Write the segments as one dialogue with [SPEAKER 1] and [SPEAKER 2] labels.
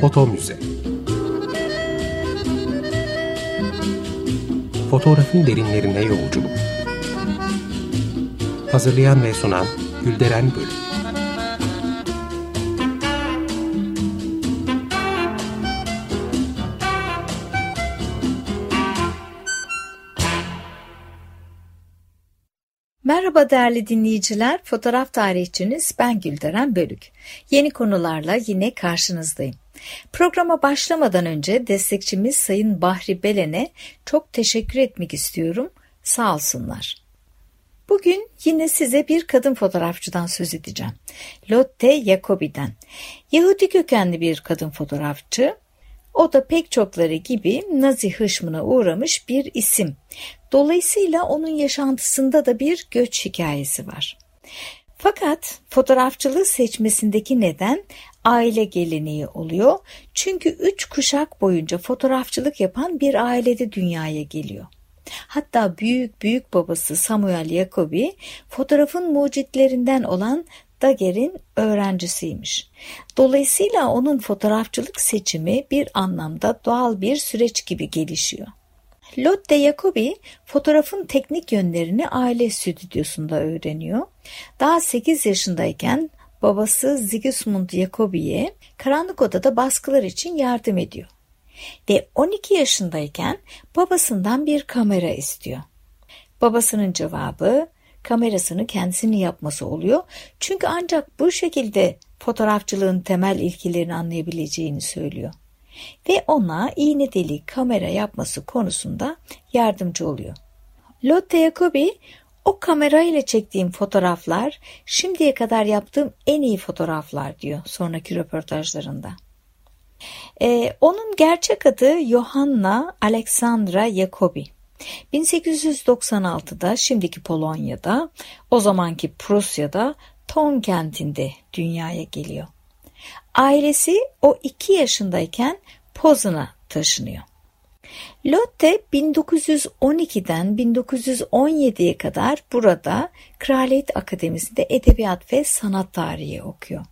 [SPEAKER 1] Foto Müze Fotoğrafın derinlerine yolculuk Hazırlayan ve sunan Gülderen Bölüm
[SPEAKER 2] Merhaba değerli dinleyiciler, fotoğraf tarihçiniz ben Gülderen Bölük. Yeni konularla yine karşınızdayım. Programa başlamadan önce destekçimiz Sayın Bahri Belen'e çok teşekkür etmek istiyorum. Sağ olsunlar. Bugün yine size bir kadın fotoğrafçıdan söz edeceğim. Lotte Jacobi'den. Yahudi kökenli bir kadın fotoğrafçı. O da pek çokları gibi Nazi hışmına uğramış bir isim. Dolayısıyla onun yaşantısında da bir göç hikayesi var. Fakat fotoğrafçılığı seçmesindeki neden aile geleneği oluyor. Çünkü üç kuşak boyunca fotoğrafçılık yapan bir ailede dünyaya geliyor. Hatta büyük büyük babası Samuel Jacobi fotoğrafın mucitlerinden olan Daguerre'in öğrencisiymiş. Dolayısıyla onun fotoğrafçılık seçimi bir anlamda doğal bir süreç gibi gelişiyor. Lotte Jacobi fotoğrafın teknik yönlerini aile stüdyosunda öğreniyor. Daha 8 yaşındayken babası Sigismund Jacobi'ye karanlık odada baskılar için yardım ediyor. Ve 12 yaşındayken babasından bir kamera istiyor. Babasının cevabı kamerasını kendisinin yapması oluyor. Çünkü ancak bu şekilde fotoğrafçılığın temel ilkelerini anlayabileceğini söylüyor. Ve ona iğne deli kamera yapması konusunda yardımcı oluyor. Lotte Jacobi o kamera ile çektiğim fotoğraflar şimdiye kadar yaptığım en iyi fotoğraflar diyor sonraki röportajlarında. Ee, onun gerçek adı Johanna Alexandra Jacobi. 1896'da şimdiki Polonya'da, o zamanki Prusya'da Ton kentinde dünyaya geliyor. Ailesi o iki yaşındayken Poznan'a taşınıyor. Lotte 1912'den 1917'ye kadar burada Kraliyet Akademisi'nde edebiyat ve sanat tarihi okuyor.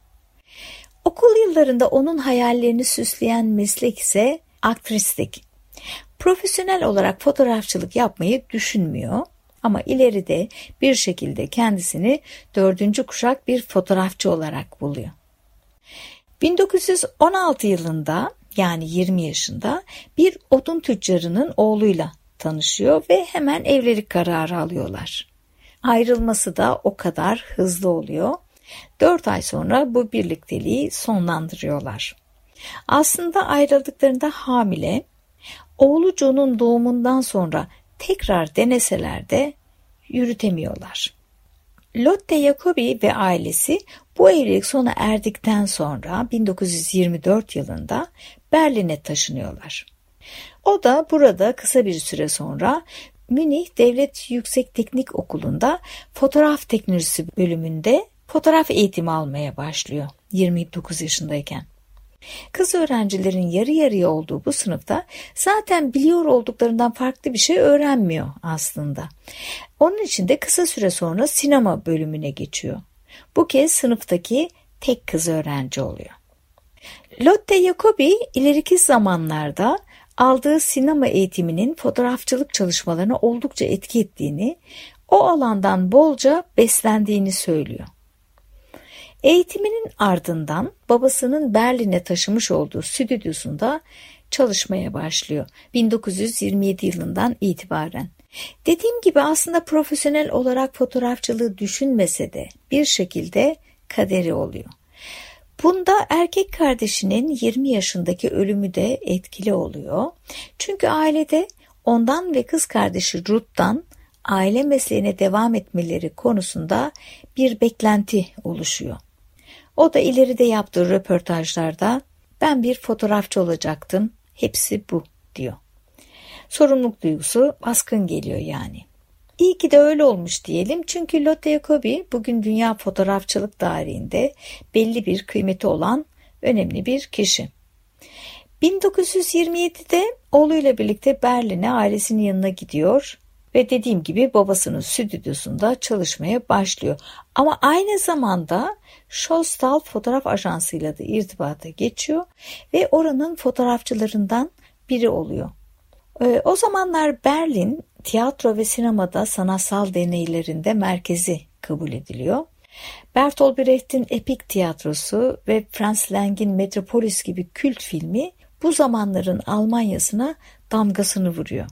[SPEAKER 2] Okul yıllarında onun hayallerini süsleyen meslek ise aktrislik. Profesyonel olarak fotoğrafçılık yapmayı düşünmüyor ama ileride bir şekilde kendisini dördüncü kuşak bir fotoğrafçı olarak buluyor. 1916 yılında yani 20 yaşında bir odun tüccarının oğluyla tanışıyor ve hemen evlilik kararı alıyorlar. Ayrılması da o kadar hızlı oluyor. 4 ay sonra bu birlikteliği sonlandırıyorlar. Aslında ayrıldıklarında hamile, oğlu John'un doğumundan sonra tekrar deneseler de yürütemiyorlar. Lotte Jacobi ve ailesi bu evlilik sona erdikten sonra 1924 yılında Berlin'e taşınıyorlar. O da burada kısa bir süre sonra Münih Devlet Yüksek Teknik Okulu'nda fotoğraf teknolojisi bölümünde fotoğraf eğitimi almaya başlıyor 29 yaşındayken. Kız öğrencilerin yarı yarıya olduğu bu sınıfta zaten biliyor olduklarından farklı bir şey öğrenmiyor aslında. Onun için de kısa süre sonra sinema bölümüne geçiyor. Bu kez sınıftaki tek kız öğrenci oluyor. Lotte Jacobi ileriki zamanlarda aldığı sinema eğitiminin fotoğrafçılık çalışmalarına oldukça etki ettiğini, o alandan bolca beslendiğini söylüyor. Eğitiminin ardından babasının Berlin'e taşımış olduğu stüdyosunda çalışmaya başlıyor 1927 yılından itibaren. Dediğim gibi aslında profesyonel olarak fotoğrafçılığı düşünmese de bir şekilde kaderi oluyor. Bunda erkek kardeşinin 20 yaşındaki ölümü de etkili oluyor. Çünkü ailede ondan ve kız kardeşi Ruth'tan aile mesleğine devam etmeleri konusunda bir beklenti oluşuyor. O da ileride yaptığı röportajlarda ben bir fotoğrafçı olacaktım, hepsi bu diyor. Sorumluluk duygusu baskın geliyor yani. İyi ki de öyle olmuş diyelim çünkü Lotte Jacobi bugün dünya fotoğrafçılık tarihinde belli bir kıymeti olan önemli bir kişi. 1927'de oğluyla birlikte Berlin'e ailesinin yanına gidiyor ve dediğim gibi babasının stüdyosunda çalışmaya başlıyor. Ama aynı zamanda Shostal Fotoğraf Ajansı'yla da irtibata geçiyor ve oranın fotoğrafçılarından biri oluyor. Ee, o zamanlar Berlin tiyatro ve sinemada sanatsal deneylerinde merkezi kabul ediliyor. Bertolt Brecht'in Epik Tiyatrosu ve Franz Lang'in Metropolis gibi kült filmi bu zamanların Almanya'sına damgasını vuruyor.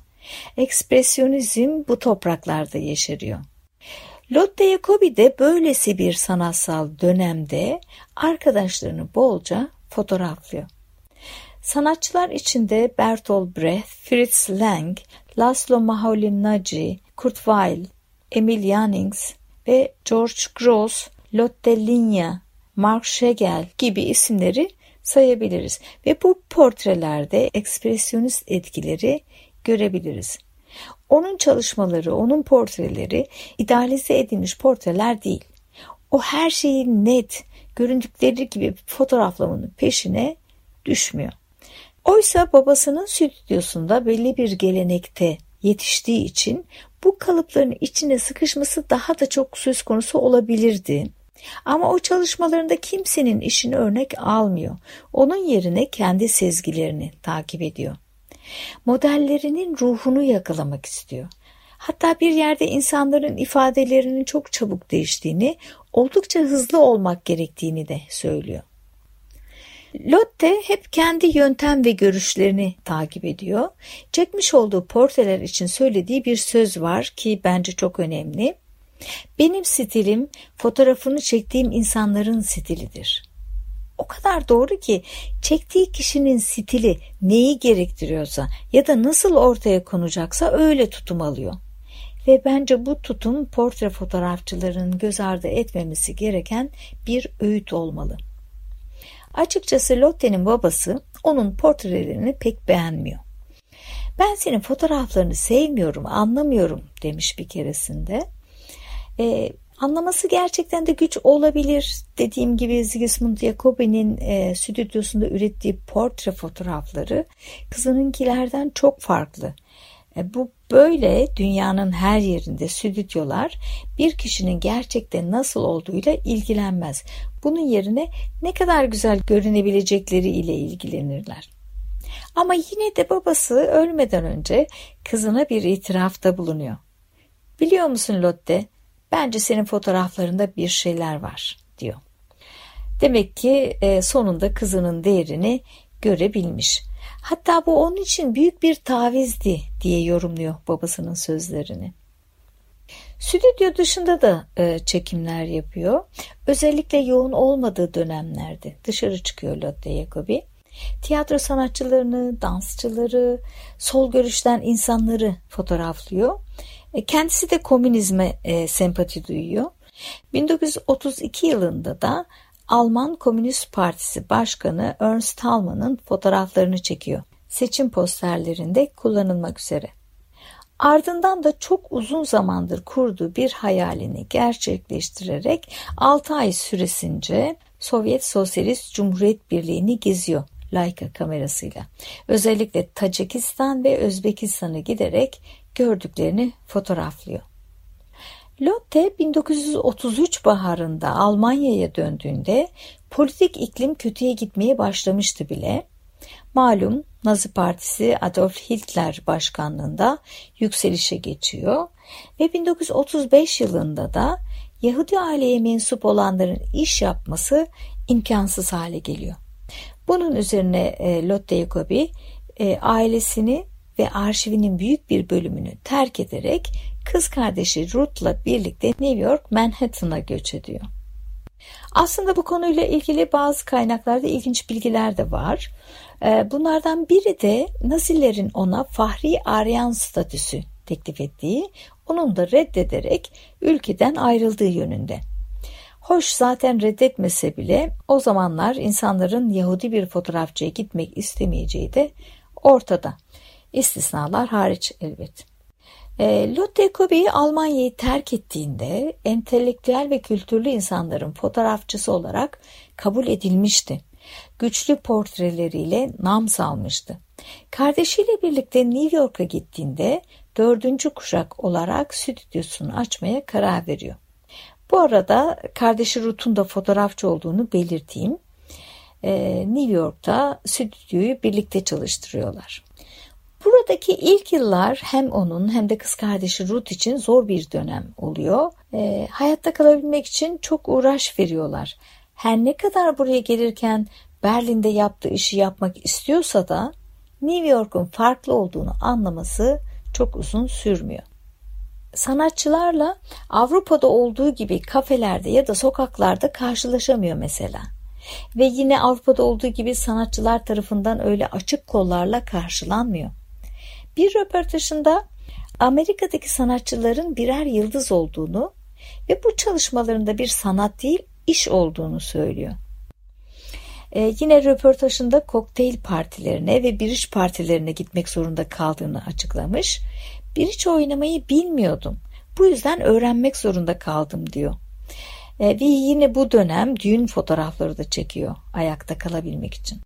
[SPEAKER 2] Ekspresyonizm bu topraklarda yeşeriyor. Lotte Jacobi de böylesi bir sanatsal dönemde arkadaşlarını bolca fotoğraflıyor. Sanatçılar içinde Bertolt Brecht, Fritz Lang, Laszlo Maholy-Nagy, Kurt Weill, Emil Jannings ve George Gross, Lotte Linya, Mark Schegel gibi isimleri sayabiliriz ve bu portrelerde ekspresyonist etkileri görebiliriz. Onun çalışmaları, onun portreleri idealize edilmiş portreler değil. O her şeyi net, göründükleri gibi fotoğraflamanın peşine düşmüyor. Oysa babasının stüdyosunda belli bir gelenekte yetiştiği için bu kalıpların içine sıkışması daha da çok söz konusu olabilirdi. Ama o çalışmalarında kimsenin işini örnek almıyor. Onun yerine kendi sezgilerini takip ediyor. Modellerinin ruhunu yakalamak istiyor. Hatta bir yerde insanların ifadelerinin çok çabuk değiştiğini, oldukça hızlı olmak gerektiğini de söylüyor. Lotte hep kendi yöntem ve görüşlerini takip ediyor. Çekmiş olduğu portreler için söylediği bir söz var ki bence çok önemli. Benim stilim fotoğrafını çektiğim insanların stilidir. O kadar doğru ki çektiği kişinin stili neyi gerektiriyorsa ya da nasıl ortaya konacaksa öyle tutum alıyor. Ve bence bu tutum portre fotoğrafçıların göz ardı etmemesi gereken bir öğüt olmalı. Açıkçası Lotte'nin babası onun portrelerini pek beğenmiyor. Ben senin fotoğraflarını sevmiyorum, anlamıyorum demiş bir keresinde. Ee, anlaması gerçekten de güç olabilir. Dediğim gibi Sigismund Jacobi'nin e, stüdyosunda ürettiği portre fotoğrafları kızınınkilerden çok farklı. E, bu böyle dünyanın her yerinde stüdyolar bir kişinin gerçekten nasıl olduğuyla ilgilenmez. Bunun yerine ne kadar güzel görünebilecekleri ile ilgilenirler. Ama yine de babası ölmeden önce kızına bir itirafta bulunuyor. Biliyor musun Lotte? Bence senin fotoğraflarında bir şeyler var diyor. Demek ki e, sonunda kızının değerini görebilmiş. Hatta bu onun için büyük bir tavizdi diye yorumluyor babasının sözlerini. Stüdyo dışında da e, çekimler yapıyor. Özellikle yoğun olmadığı dönemlerde dışarı çıkıyor Lotte Jacobi. Tiyatro sanatçılarını, dansçıları, sol görüşten insanları fotoğraflıyor. E, kendisi de komünizme e, sempati duyuyor. 1932 yılında da Alman Komünist Partisi Başkanı Ernst Thälmann'ın fotoğraflarını çekiyor. Seçim posterlerinde kullanılmak üzere. Ardından da çok uzun zamandır kurduğu bir hayalini gerçekleştirerek 6 ay süresince Sovyet Sosyalist Cumhuriyet Birliği'ni geziyor Leica kamerasıyla. Özellikle Tacikistan ve Özbekistan'a giderek gördüklerini fotoğraflıyor. Lotte 1933 baharında Almanya'ya döndüğünde politik iklim kötüye gitmeye başlamıştı bile. Malum Nazi Partisi Adolf Hitler başkanlığında yükselişe geçiyor ve 1935 yılında da Yahudi aileye mensup olanların iş yapması imkansız hale geliyor. Bunun üzerine e, Lotte Jacobi e, ailesini ve arşivinin büyük bir bölümünü terk ederek kız kardeşi Ruth'la birlikte New York Manhattan'a göç ediyor. Aslında bu konuyla ilgili bazı kaynaklarda ilginç bilgiler de var. Ee, bunlardan biri de Nazilerin ona Fahri Aryan statüsü teklif ettiği, onun da reddederek ülkeden ayrıldığı yönünde. Hoş zaten reddetmese bile o zamanlar insanların Yahudi bir fotoğrafçıya gitmek istemeyeceği de ortada. İstisnalar hariç elbet. E, Lotte Kobe'yi Almanya'yı terk ettiğinde entelektüel ve kültürlü insanların fotoğrafçısı olarak kabul edilmişti. Güçlü portreleriyle nam salmıştı. Kardeşiyle birlikte New York'a gittiğinde dördüncü kuşak olarak stüdyosunu açmaya karar veriyor. Bu arada kardeşi Ruth'un da fotoğrafçı olduğunu belirteyim. Ee, New York'ta stüdyoyu birlikte çalıştırıyorlar. Buradaki ilk yıllar hem onun hem de kız kardeşi Ruth için zor bir dönem oluyor. E, hayatta kalabilmek için çok uğraş veriyorlar. Her ne kadar buraya gelirken Berlin'de yaptığı işi yapmak istiyorsa da New York'un farklı olduğunu anlaması çok uzun sürmüyor. Sanatçılarla Avrupa'da olduğu gibi kafelerde ya da sokaklarda karşılaşamıyor mesela. Ve yine Avrupa'da olduğu gibi sanatçılar tarafından öyle açık kollarla karşılanmıyor. Bir röportajında Amerika'daki sanatçıların birer yıldız olduğunu ve bu çalışmalarında bir sanat değil iş olduğunu söylüyor. Ee, yine röportajında kokteyl partilerine ve biriç partilerine gitmek zorunda kaldığını açıklamış. Biriç oynamayı bilmiyordum. Bu yüzden öğrenmek zorunda kaldım diyor. Ee, ve yine bu dönem düğün fotoğrafları da çekiyor ayakta kalabilmek için.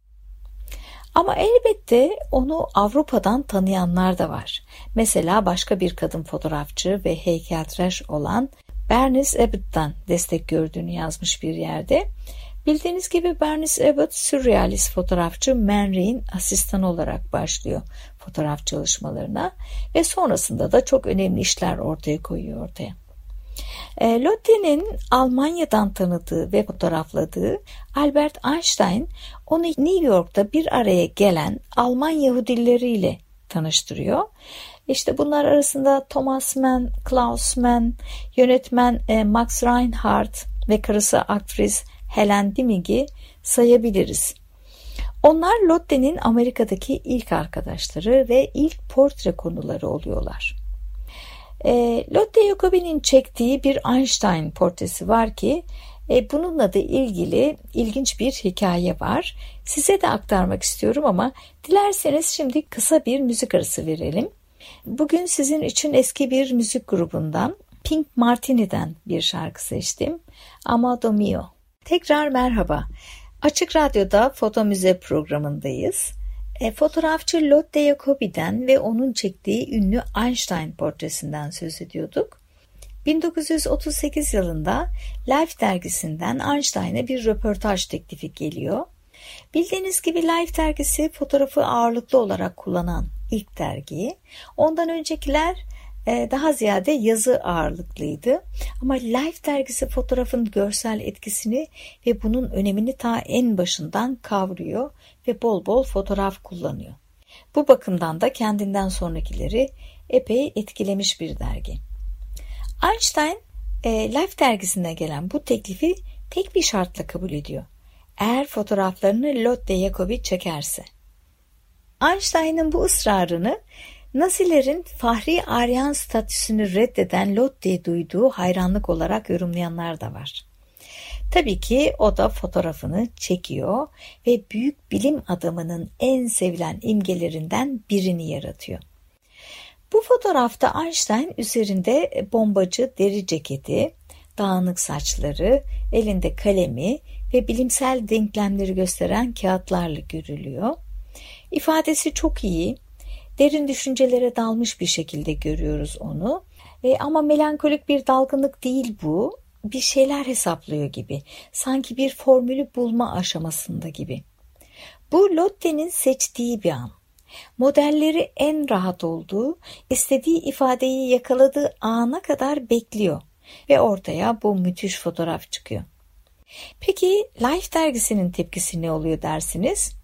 [SPEAKER 2] Ama elbette onu Avrupa'dan tanıyanlar da var. Mesela başka bir kadın fotoğrafçı ve heykeltıraş olan Bernice Abbott'tan destek gördüğünü yazmış bir yerde. Bildiğiniz gibi Bernice Abbott sürrealist fotoğrafçı Man asistan olarak başlıyor fotoğraf çalışmalarına ve sonrasında da çok önemli işler ortaya koyuyor ortaya. E, Lotte'nin Almanya'dan tanıdığı ve fotoğrafladığı Albert Einstein onu New York'ta bir araya gelen Alman Yahudileriyle tanıştırıyor. İşte bunlar arasında Thomas Mann, Klaus Mann, yönetmen e, Max Reinhardt ve karısı aktris Helen Dimig'i sayabiliriz. Onlar Lotte'nin Amerika'daki ilk arkadaşları ve ilk portre konuları oluyorlar. E, Lotte Jacobi'nin çektiği bir Einstein portresi var ki e, bununla da ilgili ilginç bir hikaye var. Size de aktarmak istiyorum ama dilerseniz şimdi kısa bir müzik arası verelim. Bugün sizin için eski bir müzik grubundan Pink Martini'den bir şarkı seçtim. Amado Mio. Tekrar merhaba. Açık Radyo'da Foto Müze programındayız. E, fotoğrafçı Lotte Jacobi'den ve onun çektiği ünlü Einstein portresinden söz ediyorduk. 1938 yılında Life dergisinden Einstein'a bir röportaj teklifi geliyor. Bildiğiniz gibi Life dergisi fotoğrafı ağırlıklı olarak kullanan ilk dergi. Ondan öncekiler daha ziyade yazı ağırlıklıydı. Ama Life dergisi fotoğrafın görsel etkisini ve bunun önemini ta en başından kavruyor ve bol bol fotoğraf kullanıyor. Bu bakımdan da kendinden sonrakileri epey etkilemiş bir dergi. Einstein e, Life dergisine gelen bu teklifi tek bir şartla kabul ediyor. Eğer fotoğraflarını Lotte Jacobi çekerse. Einstein'ın bu ısrarını Nazilerin Fahri Aryan statüsünü reddeden Lotte'ye duyduğu hayranlık olarak yorumlayanlar da var. Tabii ki o da fotoğrafını çekiyor ve büyük bilim adamının en sevilen imgelerinden birini yaratıyor. Bu fotoğrafta Einstein üzerinde bombacı deri ceketi, dağınık saçları, elinde kalemi ve bilimsel denklemleri gösteren kağıtlarla görülüyor. İfadesi çok iyi, derin düşüncelere dalmış bir şekilde görüyoruz onu. E, ama melankolik bir dalgınlık değil bu. Bir şeyler hesaplıyor gibi. Sanki bir formülü bulma aşamasında gibi. Bu Lotte'nin seçtiği bir an. Modelleri en rahat olduğu, istediği ifadeyi yakaladığı ana kadar bekliyor ve ortaya bu müthiş fotoğraf çıkıyor. Peki Life dergisinin tepkisi ne oluyor dersiniz?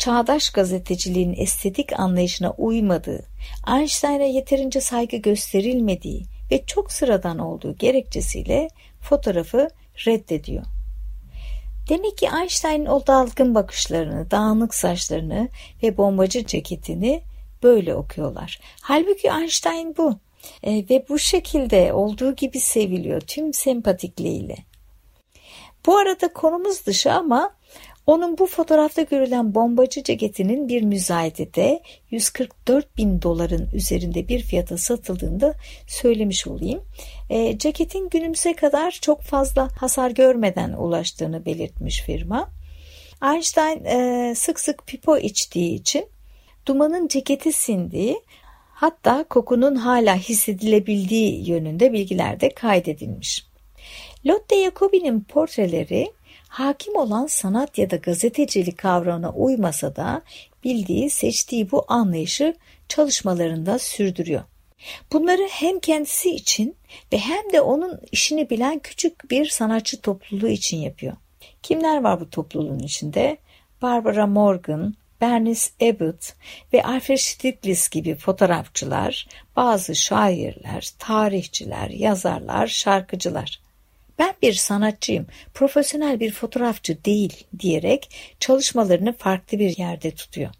[SPEAKER 2] Çağdaş gazeteciliğin estetik anlayışına uymadığı, Einstein'a yeterince saygı gösterilmediği ve çok sıradan olduğu gerekçesiyle fotoğrafı reddediyor. Demek ki Einstein'ın o dalgın bakışlarını, dağınık saçlarını ve bombacı ceketini böyle okuyorlar. Halbuki Einstein bu e, ve bu şekilde olduğu gibi seviliyor tüm sempatikliğiyle. Bu arada konumuz dışı ama onun bu fotoğrafta görülen bombacı ceketinin bir müzayedede 144 bin doların üzerinde bir fiyata satıldığında söylemiş olayım. E, ceketin günümüze kadar çok fazla hasar görmeden ulaştığını belirtmiş firma. Einstein e, sık sık pipo içtiği için dumanın ceketi sindiği Hatta kokunun hala hissedilebildiği yönünde bilgiler de kaydedilmiş. Lotte Jacobi'nin portreleri hakim olan sanat ya da gazetecilik kavramına uymasa da bildiği, seçtiği bu anlayışı çalışmalarında sürdürüyor. Bunları hem kendisi için ve hem de onun işini bilen küçük bir sanatçı topluluğu için yapıyor. Kimler var bu topluluğun içinde? Barbara Morgan, Bernice Abbott ve Alfred Stieglitz gibi fotoğrafçılar, bazı şairler, tarihçiler, yazarlar, şarkıcılar. Ben bir sanatçıyım, profesyonel bir fotoğrafçı değil diyerek çalışmalarını farklı bir yerde tutuyor.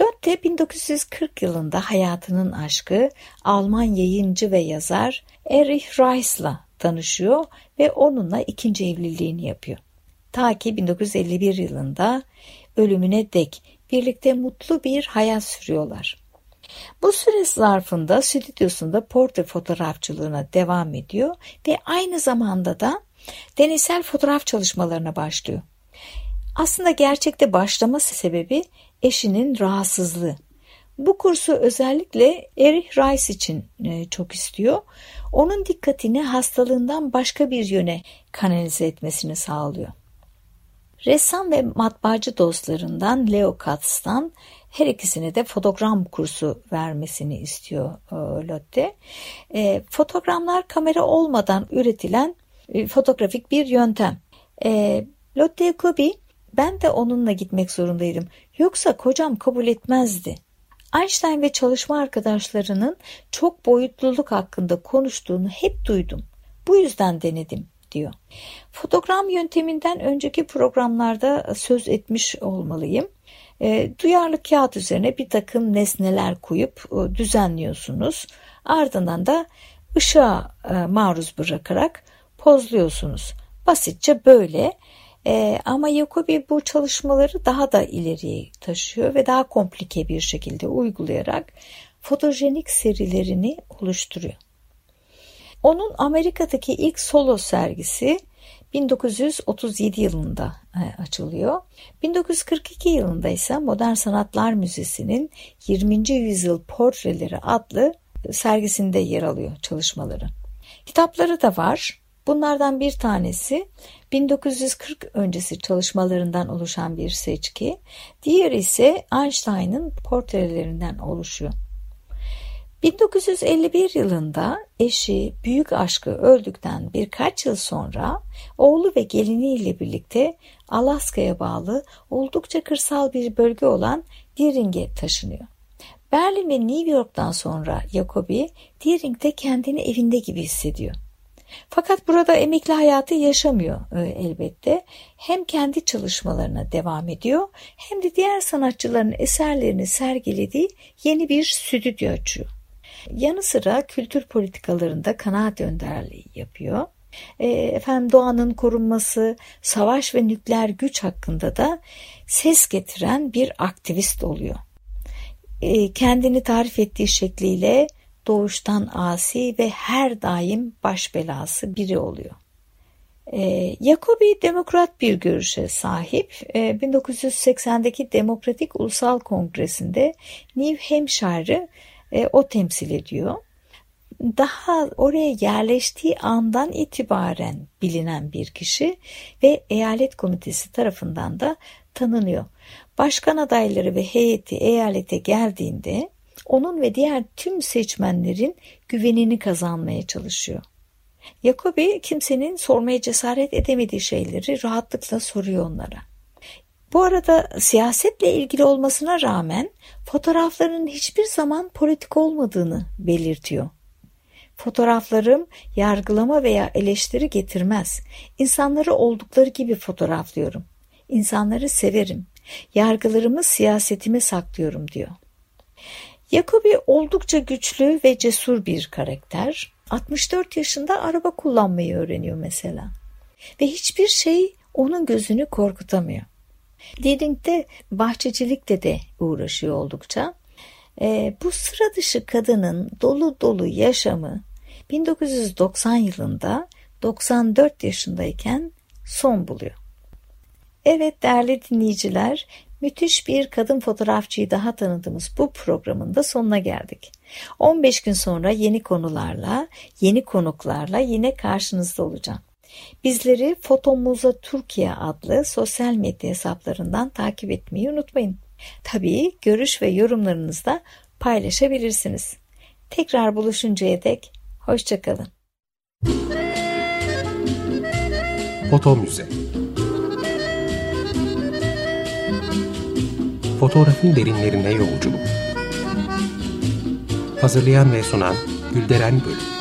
[SPEAKER 2] Lotte 1940 yılında hayatının aşkı Alman yayıncı ve yazar Erich Reis'la tanışıyor ve onunla ikinci evliliğini yapıyor. Ta ki 1951 yılında ölümüne dek birlikte mutlu bir hayat sürüyorlar. Bu süre zarfında stüdyosunda portre fotoğrafçılığına devam ediyor ve aynı zamanda da deneysel fotoğraf çalışmalarına başlıyor. Aslında gerçekte başlaması sebebi eşinin rahatsızlığı. Bu kursu özellikle Erich Rice için e, çok istiyor. Onun dikkatini hastalığından başka bir yöne kanalize etmesini sağlıyor. Ressam ve matbaacı dostlarından Leo Katz'tan her ikisine de fotogram kursu vermesini istiyor e, Lotte. E, fotogramlar kamera olmadan üretilen e, fotoğrafik bir yöntem. E, Lotte Kobi ben de onunla gitmek zorundaydım. Yoksa kocam kabul etmezdi. Einstein ve çalışma arkadaşlarının çok boyutluluk hakkında konuştuğunu hep duydum. Bu yüzden denedim diyor. Fotogram yönteminden önceki programlarda söz etmiş olmalıyım. E, duyarlı kağıt üzerine bir takım nesneler koyup e, düzenliyorsunuz. Ardından da ışığa e, maruz bırakarak pozluyorsunuz. Basitçe böyle e, ama Jacobi bu çalışmaları daha da ileriye taşıyor ve daha komplike bir şekilde uygulayarak fotojenik serilerini oluşturuyor. Onun Amerika'daki ilk solo sergisi 1937 yılında e, açılıyor. 1942 yılında ise Modern Sanatlar Müzesi'nin 20. Yüzyıl Portreleri adlı sergisinde yer alıyor çalışmaları. Kitapları da var. Bunlardan bir tanesi 1940 öncesi çalışmalarından oluşan bir seçki, diğeri ise Einstein'ın portrelerinden oluşuyor. 1951 yılında eşi büyük aşkı öldükten birkaç yıl sonra oğlu ve geliniyle birlikte Alaska'ya bağlı oldukça kırsal bir bölge olan Deering'e taşınıyor. Berlin ve New York'tan sonra Jacobi Deering'de kendini evinde gibi hissediyor. Fakat burada emekli hayatı yaşamıyor e, elbette. Hem kendi çalışmalarına devam ediyor hem de diğer sanatçıların eserlerini sergilediği yeni bir stüdyo açıyor. Yanı sıra kültür politikalarında kanaat önderliği yapıyor. E, efendim doğanın korunması, savaş ve nükleer güç hakkında da ses getiren bir aktivist oluyor. E, kendini tarif ettiği şekliyle doğuştan asi ve her daim baş belası biri oluyor. E, demokrat bir görüşe sahip. E, 1980'deki Demokratik Ulusal Kongresi'nde New Hampshire'ı e, o temsil ediyor. Daha oraya yerleştiği andan itibaren bilinen bir kişi ve eyalet komitesi tarafından da tanınıyor. Başkan adayları ve heyeti eyalete geldiğinde onun ve diğer tüm seçmenlerin güvenini kazanmaya çalışıyor. Jacobi kimsenin sormaya cesaret edemediği şeyleri rahatlıkla soruyor onlara. Bu arada siyasetle ilgili olmasına rağmen fotoğraflarının hiçbir zaman politik olmadığını belirtiyor. Fotoğraflarım yargılama veya eleştiri getirmez. İnsanları oldukları gibi fotoğraflıyorum. İnsanları severim. Yargılarımı siyasetime saklıyorum diyor. Jacobi oldukça güçlü ve cesur bir karakter. 64 yaşında araba kullanmayı öğreniyor mesela. Ve hiçbir şey onun gözünü korkutamıyor. Deading'de bahçecilikte de uğraşıyor oldukça. E, bu sıra dışı kadının dolu dolu yaşamı 1990 yılında 94 yaşındayken son buluyor. Evet değerli dinleyiciler Müthiş bir kadın fotoğrafçıyı daha tanıdığımız bu programın da sonuna geldik. 15 gün sonra yeni konularla, yeni konuklarla yine karşınızda olacağım. Bizleri Fotomuza Türkiye adlı sosyal medya hesaplarından takip etmeyi unutmayın. Tabii görüş ve yorumlarınızı da paylaşabilirsiniz. Tekrar buluşuncaya dek hoşçakalın.
[SPEAKER 1] Foto Müze Fotoğrafın derinlerine yolculuk Hazırlayan ve sunan Gülderen Bölüm